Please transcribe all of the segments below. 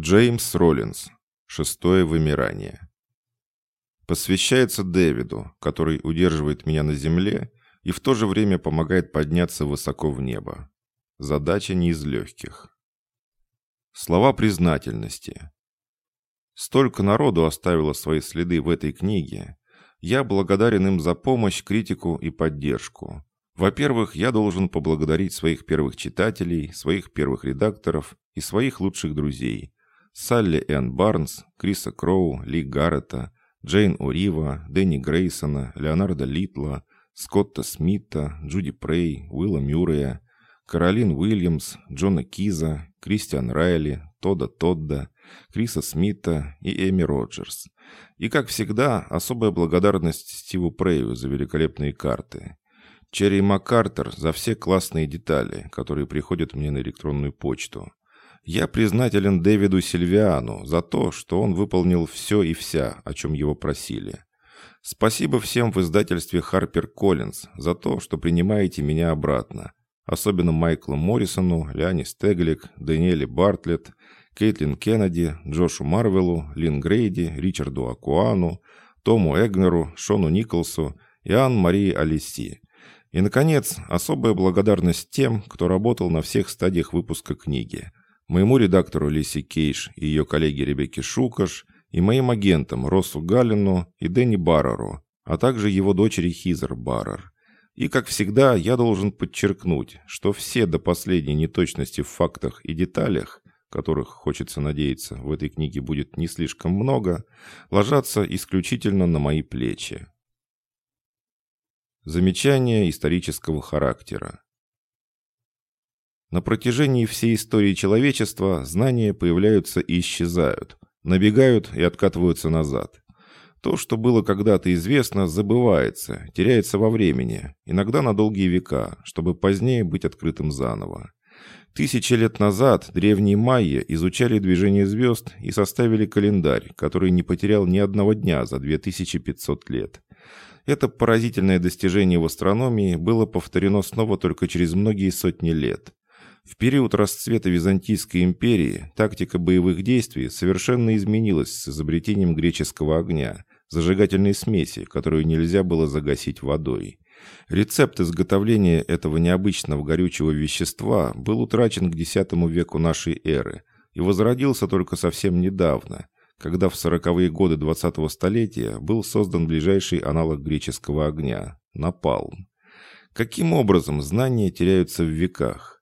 Джеймс Роллинс. Шестое вымирание. Посвящается Дэвиду, который удерживает меня на земле и в то же время помогает подняться высоко в небо. Задача не из легких. Слова признательности. Столько народу оставило свои следы в этой книге. Я благодарен им за помощь, критику и поддержку. Во-первых, я должен поблагодарить своих первых читателей, своих первых редакторов и своих лучших друзей. Салли Энн Барнс, Криса Кроу, Ли Гаррета, Джейн Орива, Дэнни Грейсона, Леонарда Литла, Скотта Смита, Джуди Прей, Уилла Мюррея, Каролин Уильямс, Джона Киза, Кристиан Райли, Тода Тодда, Криса Смита и Эми Роджерс. И, как всегда, особая благодарность Стиву Прею за великолепные карты. Черри МакКартер за все классные детали, которые приходят мне на электронную почту. Я признателен Дэвиду Сильвиану за то, что он выполнил все и вся, о чем его просили. Спасибо всем в издательстве Harper Collins за то, что принимаете меня обратно. Особенно Майклу Моррисону, Ляне Стеглик, Даниэле Бартлетт, Кейтлин Кеннеди, Джошу Марвелу, Лин Грейди, Ричарду Акуану, Тому Эгнеру, Шону Николсу и Ан-Марии Алиси. И, наконец, особая благодарность тем, кто работал на всех стадиях выпуска книги. Моему редактору Лиси Кейш и ее коллеге Ребекке Шукаш, и моим агентам Россу Галлину и Дэнни Барреру, а также его дочери Хизер Баррер. И, как всегда, я должен подчеркнуть, что все до последней неточности в фактах и деталях, которых, хочется надеяться, в этой книге будет не слишком много, ложатся исключительно на мои плечи. Замечание исторического характера. На протяжении всей истории человечества знания появляются и исчезают, набегают и откатываются назад. То, что было когда-то известно, забывается, теряется во времени, иногда на долгие века, чтобы позднее быть открытым заново. Тысячи лет назад древние майя изучали движение звезд и составили календарь, который не потерял ни одного дня за 2500 лет. Это поразительное достижение в астрономии было повторено снова только через многие сотни лет. В период расцвета Византийской империи тактика боевых действий совершенно изменилась с изобретением греческого огня, зажигательной смеси, которую нельзя было загасить водой. Рецепт изготовления этого необычного горючего вещества был утрачен к X веку нашей эры и возродился только совсем недавно – когда в сороковые годы 20-го столетия был создан ближайший аналог греческого огня – напалм. Каким образом знания теряются в веках?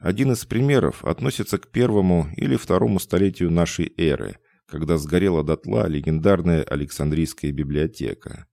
Один из примеров относится к первому или второму столетию нашей эры, когда сгорела дотла легендарная Александрийская библиотека.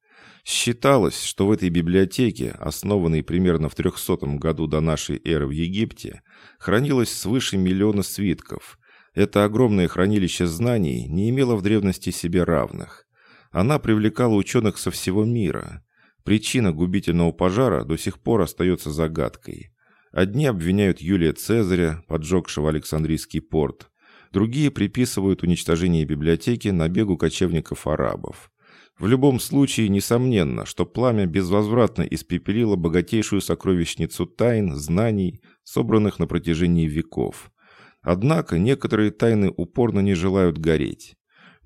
Считалось, что в этой библиотеке, основанной примерно в 300 году до нашей эры в Египте, хранилось свыше миллиона свитков – это огромное хранилище знаний не имело в древности себе равных. Она привлекала ученых со всего мира. Причина губительного пожара до сих пор остается загадкой. Одни обвиняют Юлия Цезаря, поджегшего Александрийский порт. Другие приписывают уничтожение библиотеки набегу кочевников-арабов. В любом случае, несомненно, что пламя безвозвратно испепелило богатейшую сокровищницу тайн, знаний, собранных на протяжении веков. Однако некоторые тайны упорно не желают гореть.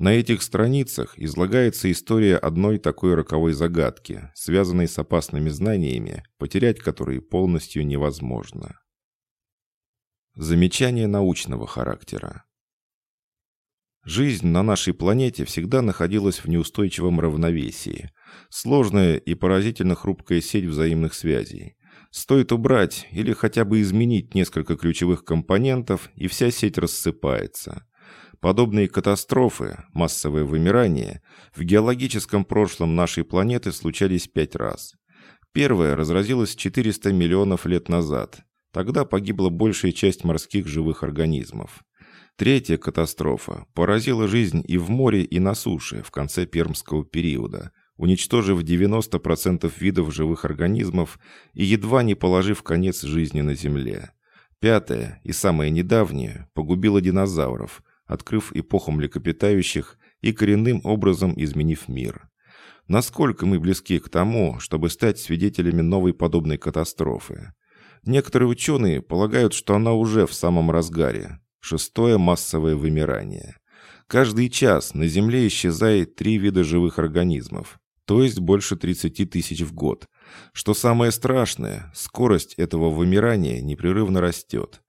На этих страницах излагается история одной такой роковой загадки, связанной с опасными знаниями, потерять которые полностью невозможно. Замечание научного характера. Жизнь на нашей планете всегда находилась в неустойчивом равновесии. Сложная и поразительно хрупкая сеть взаимных связей. Стоит убрать или хотя бы изменить несколько ключевых компонентов, и вся сеть рассыпается. Подобные катастрофы, массовое вымирание, в геологическом прошлом нашей планеты случались пять раз. Первая разразилась 400 миллионов лет назад. Тогда погибла большая часть морских живых организмов. Третья катастрофа поразила жизнь и в море, и на суше в конце Пермского периода – уничтожив 90% видов живых организмов и едва не положив конец жизни на Земле. Пятое, и самое недавнее, погубило динозавров, открыв эпоху млекопитающих и коренным образом изменив мир. Насколько мы близки к тому, чтобы стать свидетелями новой подобной катастрофы? Некоторые ученые полагают, что она уже в самом разгаре. Шестое массовое вымирание. Каждый час на Земле исчезает три вида живых организмов, то есть больше 30 тысяч в год. Что самое страшное, скорость этого вымирания непрерывно растет.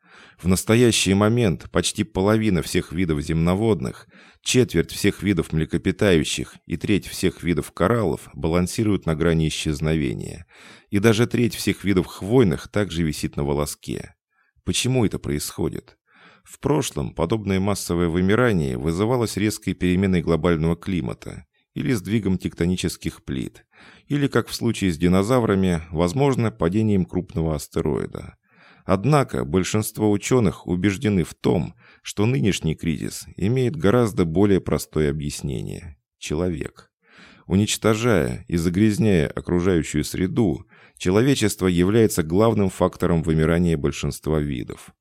В настоящий момент почти половина всех видов земноводных, четверть всех видов млекопитающих и треть всех видов кораллов балансируют на грани исчезновения. И даже треть всех видов хвойных также висит на волоске. Почему это происходит? В прошлом подобное массовое вымирание вызывалось резкой переменой глобального климата или сдвигом тектонических плит, или, как в случае с динозаврами, возможно, падением крупного астероида. Однако большинство ученых убеждены в том, что нынешний кризис имеет гораздо более простое объяснение – человек. Уничтожая и загрязняя окружающую среду, человечество является главным фактором вымирания большинства видов.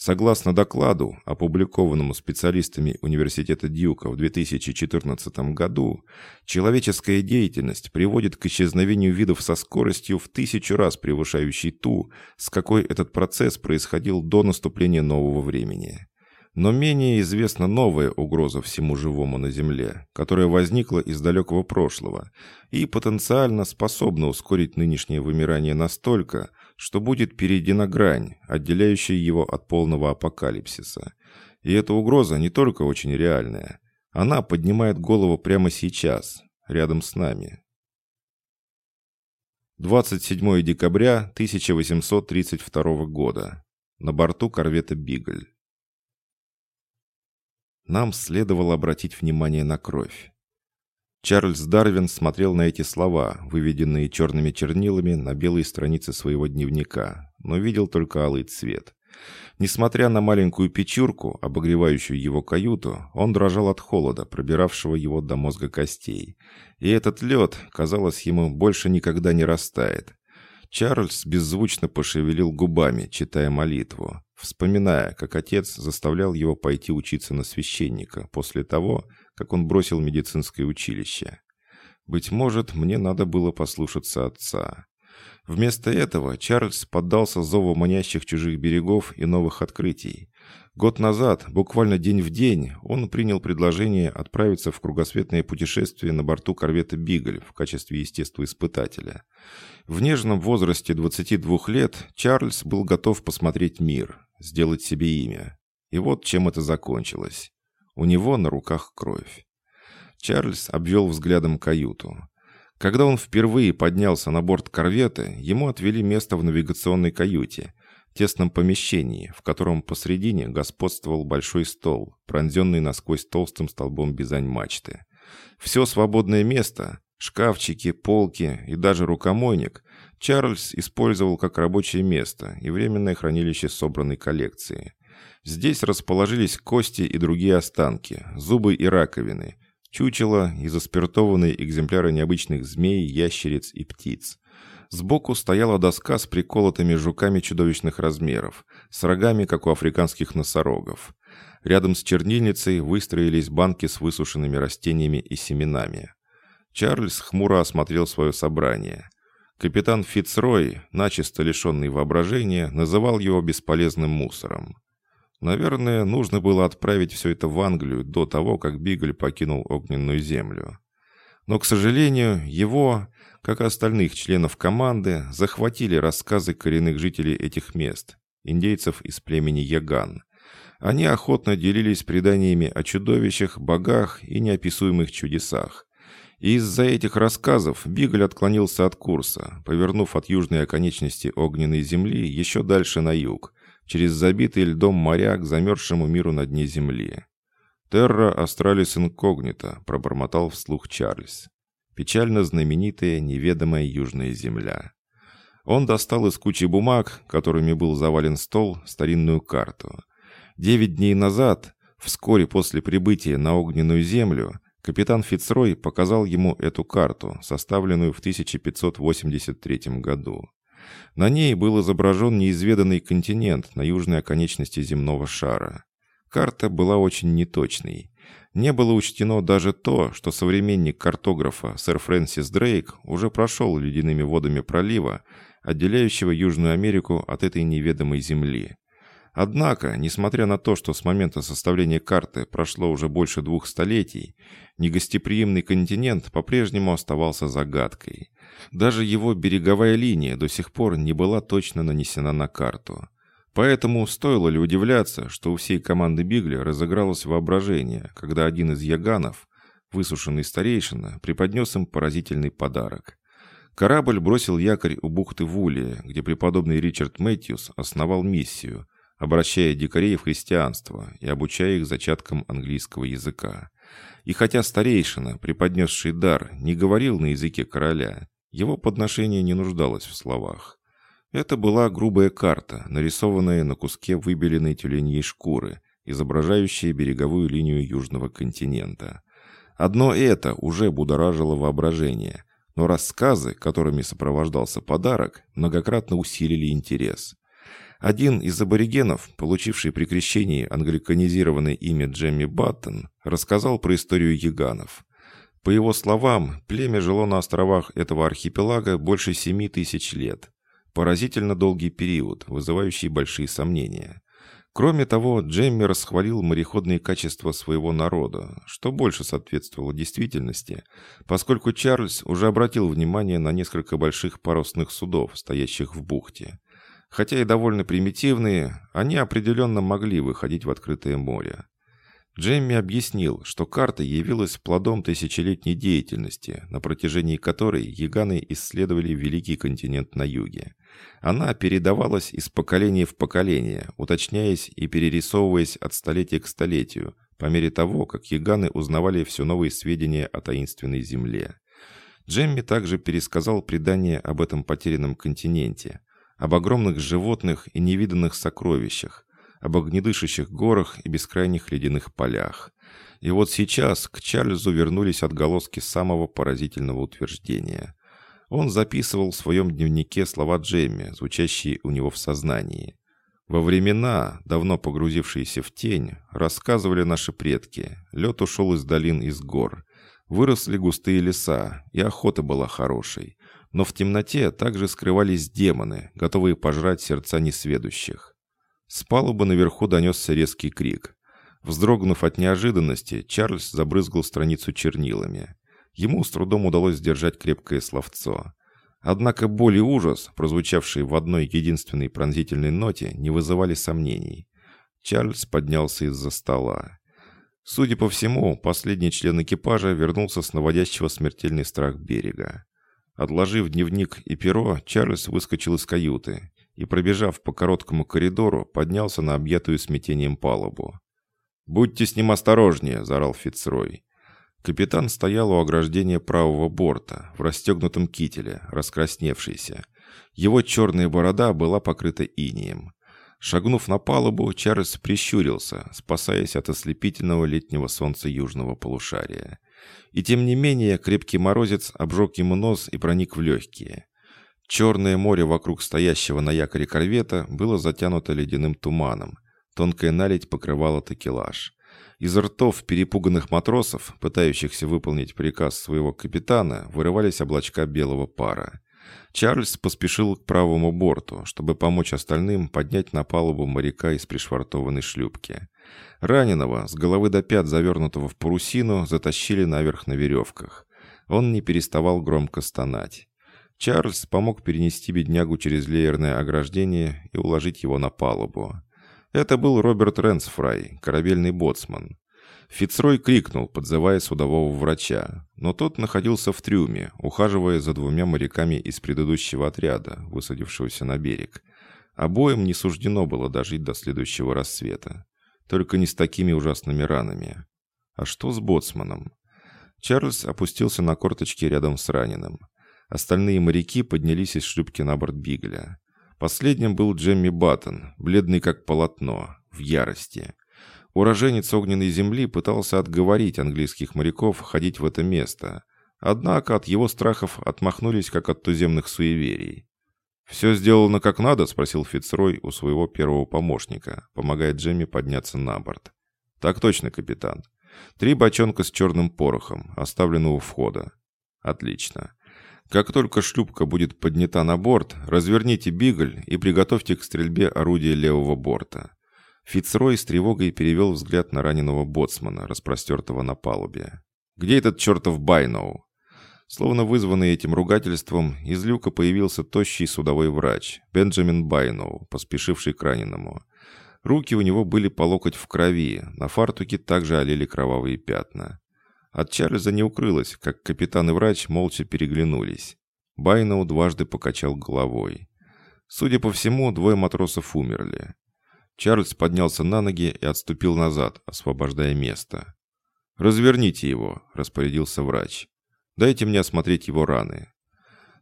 Согласно докладу, опубликованному специалистами Университета Дьюка в 2014 году, человеческая деятельность приводит к исчезновению видов со скоростью в тысячу раз превышающей ту, с какой этот процесс происходил до наступления нового времени. Но менее известна новая угроза всему живому на Земле, которая возникла из далекого прошлого и потенциально способна ускорить нынешнее вымирание настолько, что будет перейдена грань, отделяющая его от полного апокалипсиса. И эта угроза не только очень реальная, она поднимает голову прямо сейчас, рядом с нами. 27 декабря 1832 года. На борту корвета «Бигль». Нам следовало обратить внимание на кровь. Чарльз Дарвин смотрел на эти слова, выведенные черными чернилами на белой странице своего дневника, но видел только алый цвет. Несмотря на маленькую печурку, обогревающую его каюту, он дрожал от холода, пробиравшего его до мозга костей. И этот лед, казалось ему, больше никогда не растает. Чарльз беззвучно пошевелил губами, читая молитву, вспоминая, как отец заставлял его пойти учиться на священника после того, как он бросил медицинское училище. Быть может, мне надо было послушаться отца. Вместо этого Чарльз поддался зову манящих чужих берегов и новых открытий. Год назад, буквально день в день, он принял предложение отправиться в кругосветное путешествие на борту корвета «Бигль» в качестве естествоиспытателя. В нежном возрасте 22 лет Чарльз был готов посмотреть мир, сделать себе имя. И вот чем это закончилось. У него на руках кровь. Чарльз обвел взглядом каюту. Когда он впервые поднялся на борт корвета, ему отвели место в навигационной каюте, тесном помещении, в котором посредине господствовал большой стол, пронзенный насквозь толстым столбом бизань-мачты. Все свободное место, шкафчики, полки и даже рукомойник Чарльз использовал как рабочее место и временное хранилище собранной коллекции. Здесь расположились кости и другие останки, зубы и раковины, чучела и заспиртованные экземпляры необычных змей, ящериц и птиц. Сбоку стояла доска с приколотыми жуками чудовищных размеров, с рогами, как у африканских носорогов. Рядом с чернильницей выстроились банки с высушенными растениями и семенами. Чарльз хмуро осмотрел свое собрание. Капитан Фицрой, начисто лишенный воображения, называл его бесполезным мусором. Наверное, нужно было отправить все это в Англию до того, как Бигль покинул огненную землю. Но, к сожалению, его, как и остальных членов команды, захватили рассказы коренных жителей этих мест, индейцев из племени Яган. Они охотно делились преданиями о чудовищах, богах и неописуемых чудесах. И из-за этих рассказов Бигль отклонился от курса, повернув от южной оконечности огненной земли еще дальше на юг, через забитый льдом моря к замерзшему миру на дне земли. «Терра Астралис Инкогнита», — пробормотал вслух Чарльз. Печально знаменитая неведомая южная земля. Он достал из кучи бумаг, которыми был завален стол, старинную карту. Девять дней назад, вскоре после прибытия на огненную землю, капитан Фицрой показал ему эту карту, составленную в 1583 году. На ней был изображен неизведанный континент на южной оконечности земного шара. Карта была очень неточной. Не было учтено даже то, что современник картографа сэр Фрэнсис Дрейк уже прошел ледяными водами пролива, отделяющего Южную Америку от этой неведомой земли. Однако, несмотря на то, что с момента составления карты прошло уже больше двух столетий, негостеприимный континент по-прежнему оставался загадкой. Даже его береговая линия до сих пор не была точно нанесена на карту. Поэтому стоило ли удивляться, что у всей команды Бигли разыгралось воображение, когда один из яганов, высушенный старейшина, преподнес им поразительный подарок. Корабль бросил якорь у бухты Вулия, где преподобный Ричард Мэтьюс основал миссию, обращая дикарей в христианство и обучая их зачаткам английского языка. И хотя старейшина, преподнесший дар, не говорил на языке короля, его подношение не нуждалось в словах. Это была грубая карта, нарисованная на куске выбеленной тюленьей шкуры, изображающая береговую линию Южного континента. Одно это уже будоражило воображение, но рассказы, которыми сопровождался подарок, многократно усилили интерес. Один из аборигенов, получивший при крещении англиканизированное имя Джемми Баттон, рассказал про историю яганов. По его словам, племя жило на островах этого архипелага больше семи тысяч лет. Поразительно долгий период, вызывающий большие сомнения. Кроме того, Джемми расхвалил мореходные качества своего народа, что больше соответствовало действительности, поскольку Чарльз уже обратил внимание на несколько больших парусных судов, стоящих в бухте. Хотя и довольно примитивные, они определенно могли выходить в открытое море. Джемми объяснил, что карта явилась плодом тысячелетней деятельности, на протяжении которой яганы исследовали великий континент на юге. Она передавалась из поколения в поколение, уточняясь и перерисовываясь от столетия к столетию, по мере того, как яганы узнавали все новые сведения о таинственной земле. Джемми также пересказал предание об этом потерянном континенте, об огромных животных и невиданных сокровищах, об огнедышащих горах и бескрайних ледяных полях. И вот сейчас к Чарльзу вернулись отголоски самого поразительного утверждения. Он записывал в своем дневнике слова Джемми, звучащие у него в сознании. Во времена, давно погрузившиеся в тень, рассказывали наши предки, лед ушел из долин из гор. Выросли густые леса, и охота была хорошей но в темноте также скрывались демоны, готовые пожрать сердца несведущих. С палубы наверху донесся резкий крик. Вздрогнув от неожиданности, Чарльз забрызгал страницу чернилами. Ему с трудом удалось сдержать крепкое словцо. Однако боль и ужас, прозвучавшие в одной единственной пронзительной ноте, не вызывали сомнений. Чарльз поднялся из-за стола. Судя по всему, последний член экипажа вернулся с наводящего смертельный страх берега. Отложив дневник и перо, Чарльз выскочил из каюты и, пробежав по короткому коридору, поднялся на объятую смятением палубу. «Будьте с ним осторожнее!» – заорал Фицрой. Капитан стоял у ограждения правого борта, в расстегнутом кителе, раскрасневшийся. Его черная борода была покрыта инием. Шагнув на палубу, Чарльз прищурился, спасаясь от ослепительного летнего солнца южного полушария. И тем не менее крепкий морозец обжег ему нос и проник в легкие. Черное море вокруг стоящего на якоре корвета было затянуто ледяным туманом. Тонкая наледь покрывала такелаж. Из ртов перепуганных матросов, пытающихся выполнить приказ своего капитана, вырывались облачка белого пара. Чарльз поспешил к правому борту, чтобы помочь остальным поднять на палубу моряка из пришвартованной шлюпки. Раненого, с головы до пят завернутого в парусину, затащили наверх на веревках. Он не переставал громко стонать. Чарльз помог перенести беднягу через леерное ограждение и уложить его на палубу. Это был Роберт Ренсфрай, корабельный боцман. Фицрой крикнул, подзывая судового врача, но тот находился в трюме, ухаживая за двумя моряками из предыдущего отряда, высадившегося на берег. Обоим не суждено было дожить до следующего рассвета. Только не с такими ужасными ранами. А что с боцманом? Чарльз опустился на корточки рядом с раненым. Остальные моряки поднялись из шлюпки на борт Бигля. Последним был Джемми Баттон, бледный как полотно, в ярости. Уроженец огненной земли пытался отговорить английских моряков ходить в это место. Однако от его страхов отмахнулись, как от туземных суеверий. «Все сделано как надо?» – спросил Фицрой у своего первого помощника, помогая Джемми подняться на борт. «Так точно, капитан. Три бочонка с черным порохом, оставлены у входа. Отлично. Как только шлюпка будет поднята на борт, разверните бигль и приготовьте к стрельбе орудие левого борта. Фицрой с тревогой перевел взгляд на раненого боцмана, распростертого на палубе. «Где этот чертов Байноу?» Словно вызванный этим ругательством, из люка появился тощий судовой врач, Бенджамин Байноу, поспешивший к раненому. Руки у него были по локоть в крови, на фартуке также олели кровавые пятна. От Чарльза не укрылось, как капитан и врач молча переглянулись. Байноу дважды покачал головой. Судя по всему, двое матросов умерли. Чарльз поднялся на ноги и отступил назад, освобождая место. «Разверните его», — распорядился врач. «Дайте мне осмотреть его раны».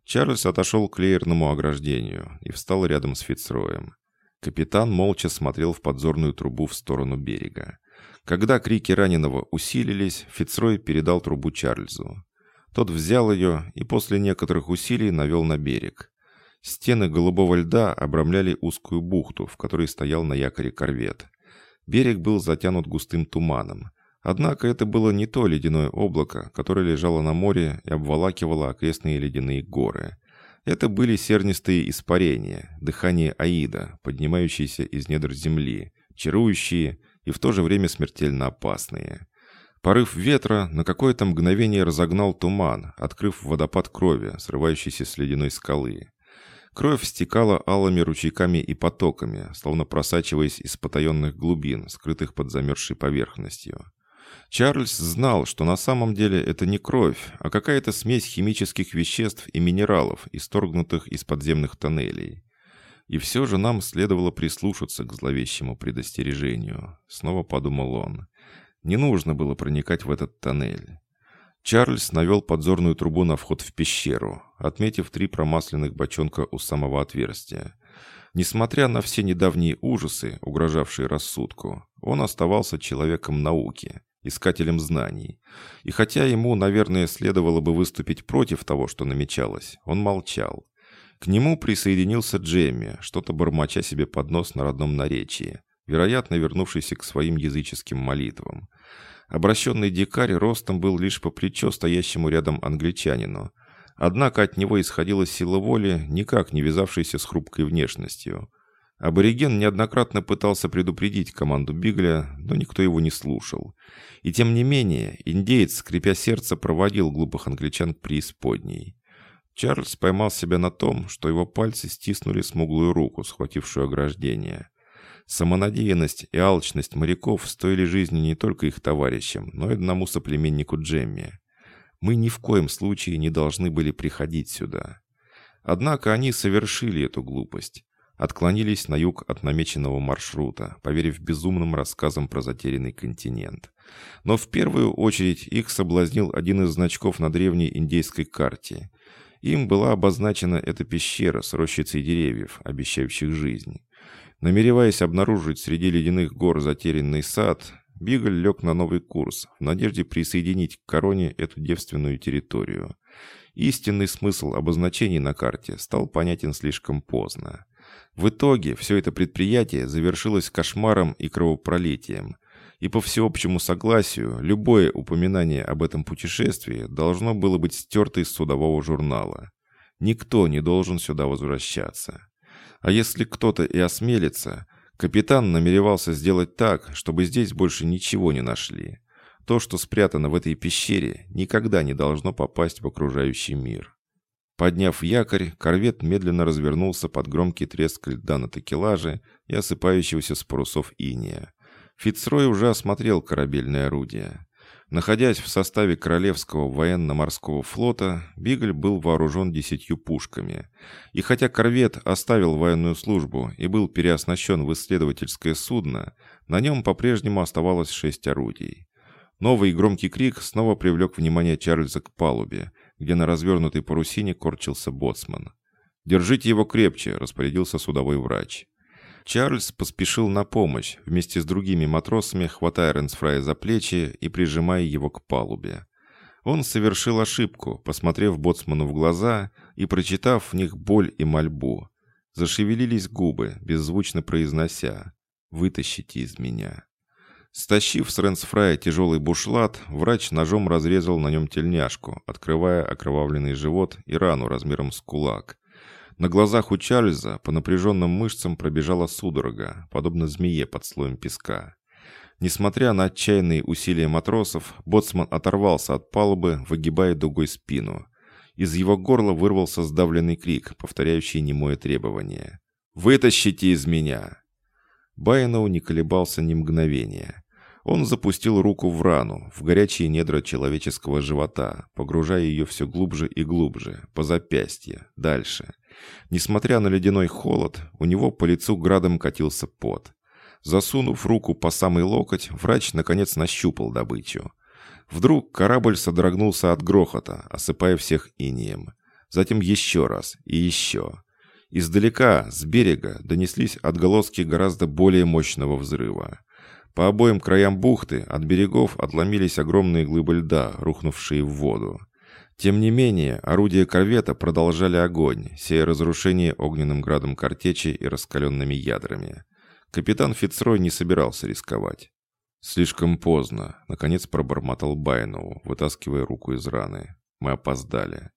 Чарльз отошел к леерному ограждению и встал рядом с Фицроем. Капитан молча смотрел в подзорную трубу в сторону берега. Когда крики раненого усилились, Фицрой передал трубу Чарльзу. Тот взял ее и после некоторых усилий навел на берег. Стены голубого льда обрамляли узкую бухту, в которой стоял на якоре корвет. Берег был затянут густым туманом. Однако это было не то ледяное облако, которое лежало на море и обволакивало окрестные ледяные горы. Это были сернистые испарения, дыхание Аида, поднимающиеся из недр земли, чарующие и в то же время смертельно опасные. Порыв ветра на какое-то мгновение разогнал туман, открыв водопад крови, срывающийся с ледяной скалы. Кровь стекала алыми ручейками и потоками, словно просачиваясь из потаенных глубин, скрытых под замерзшей поверхностью. Чарльз знал, что на самом деле это не кровь, а какая-то смесь химических веществ и минералов, исторгнутых из подземных тоннелей. И все же нам следовало прислушаться к зловещему предостережению, снова подумал он. Не нужно было проникать в этот тоннель. Чарльз навел подзорную трубу на вход в пещеру, отметив три промасленных бочонка у самого отверстия. Несмотря на все недавние ужасы, угрожавшие рассудку, он оставался человеком науки, искателем знаний. И хотя ему, наверное, следовало бы выступить против того, что намечалось, он молчал. К нему присоединился Джемми, что-то бормоча себе под нос на родном наречии, вероятно, вернувшийся к своим языческим молитвам. Обращенный дикарь ростом был лишь по плечо стоящему рядом англичанину. Однако от него исходила сила воли, никак не вязавшаяся с хрупкой внешностью. Абориген неоднократно пытался предупредить команду Бигля, но никто его не слушал. И тем не менее, индеец, скрипя сердце, проводил глупых англичан к преисподней. Чарльз поймал себя на том, что его пальцы стиснули смуглую руку, схватившую ограждение. Самонадеянность и алчность моряков стоили жизни не только их товарищам, но и одному соплеменнику Джемми. Мы ни в коем случае не должны были приходить сюда. Однако они совершили эту глупость. Отклонились на юг от намеченного маршрута, поверив безумным рассказам про затерянный континент. Но в первую очередь их соблазнил один из значков на древней индейской карте. Им была обозначена эта пещера с рощицей деревьев, обещающих жизнь. Намереваясь обнаружить среди ледяных гор затерянный сад, Бигль лег на новый курс, в надежде присоединить к короне эту девственную территорию. Истинный смысл обозначений на карте стал понятен слишком поздно. В итоге все это предприятие завершилось кошмаром и кровопролитием. И по всеобщему согласию, любое упоминание об этом путешествии должно было быть стерто из судового журнала. Никто не должен сюда возвращаться. А если кто-то и осмелится, капитан намеревался сделать так, чтобы здесь больше ничего не нашли. То, что спрятано в этой пещере, никогда не должно попасть в окружающий мир. Подняв якорь, корвет медленно развернулся под громкий треск льда на такелаже и осыпающегося с парусов иния. Фицрой уже осмотрел корабельное орудие. Находясь в составе Королевского военно-морского флота, Бигль был вооружен десятью пушками. И хотя корвет оставил военную службу и был переоснащен в исследовательское судно, на нем по-прежнему оставалось шесть орудий. Новый громкий крик снова привлек внимание Чарльза к палубе, где на развернутой парусине корчился боцман. «Держите его крепче», — распорядился судовой врач. Чарльз поспешил на помощь, вместе с другими матросами, хватая Ренсфрая за плечи и прижимая его к палубе. Он совершил ошибку, посмотрев боцману в глаза и прочитав в них боль и мольбу. Зашевелились губы, беззвучно произнося «Вытащите из меня». Стащив с Ренсфрая тяжелый бушлат, врач ножом разрезал на нем тельняшку, открывая окровавленный живот и рану размером с кулак. На глазах у Чарльза по напряженным мышцам пробежала судорога, подобно змее под слоем песка. Несмотря на отчаянные усилия матросов, боцман оторвался от палубы, выгибая дугой спину. Из его горла вырвался сдавленный крик, повторяющий немое требование. «Вытащите из меня!» Байноу не колебался ни мгновения. Он запустил руку в рану, в горячие недра человеческого живота, погружая ее все глубже и глубже, по запястье, дальше. Несмотря на ледяной холод, у него по лицу градом катился пот. Засунув руку по самый локоть, врач наконец нащупал добычу. Вдруг корабль содрогнулся от грохота, осыпая всех инием. Затем еще раз и еще. Издалека, с берега, донеслись отголоски гораздо более мощного взрыва. По обоим краям бухты от берегов отломились огромные глыбы льда, рухнувшие в воду. Тем не менее, орудия корвета продолжали огонь, сея разрушение огненным градом картечи и раскаленными ядрами. Капитан Фицрой не собирался рисковать. «Слишком поздно», — наконец пробормотал Байноу, вытаскивая руку из раны. «Мы опоздали».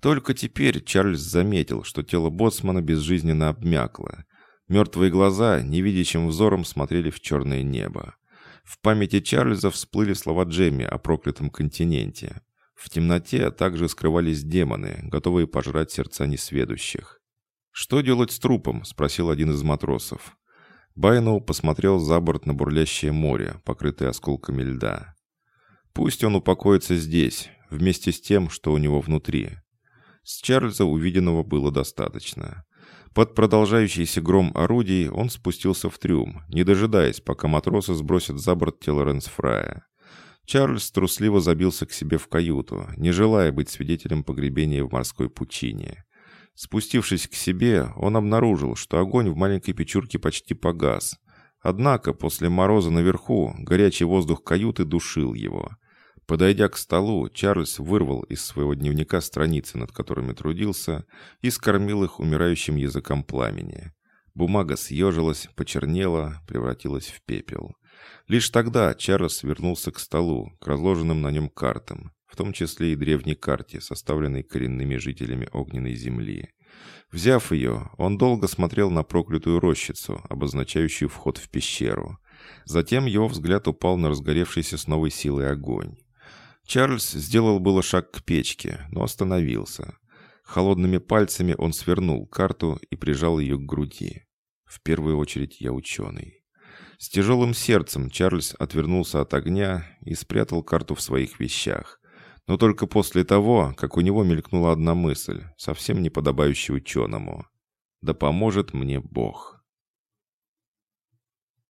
Только теперь Чарльз заметил, что тело боцмана безжизненно обмякло. Мертвые глаза невидящим взором смотрели в черное небо. В памяти Чарльза всплыли слова Джемми о проклятом континенте. В темноте также скрывались демоны, готовые пожрать сердца несведущих. «Что делать с трупом?» — спросил один из матросов. Байноу посмотрел за борт на бурлящее море, покрытое осколками льда. Пусть он упокоится здесь, вместе с тем, что у него внутри. С Чарльза увиденного было достаточно. Под продолжающийся гром орудий он спустился в трюм, не дожидаясь, пока матросы сбросят за борт тело Ренсфрая. Чарльз трусливо забился к себе в каюту, не желая быть свидетелем погребения в морской пучине. Спустившись к себе, он обнаружил, что огонь в маленькой печурке почти погас. Однако после мороза наверху горячий воздух каюты душил его. Подойдя к столу, Чарльз вырвал из своего дневника страницы, над которыми трудился, и скормил их умирающим языком пламени. Бумага съежилась, почернела, превратилась в пепел. Лишь тогда Чарльз вернулся к столу, к разложенным на нем картам в том числе и древней карте, составленной коренными жителями огненной земли. Взяв ее, он долго смотрел на проклятую рощицу, обозначающую вход в пещеру. Затем его взгляд упал на разгоревшийся с новой силой огонь. Чарльз сделал было шаг к печке, но остановился. Холодными пальцами он свернул карту и прижал ее к груди. В первую очередь я ученый. С тяжелым сердцем Чарльз отвернулся от огня и спрятал карту в своих вещах но только после того, как у него мелькнула одна мысль, совсем не подобающая ученому. «Да поможет мне Бог».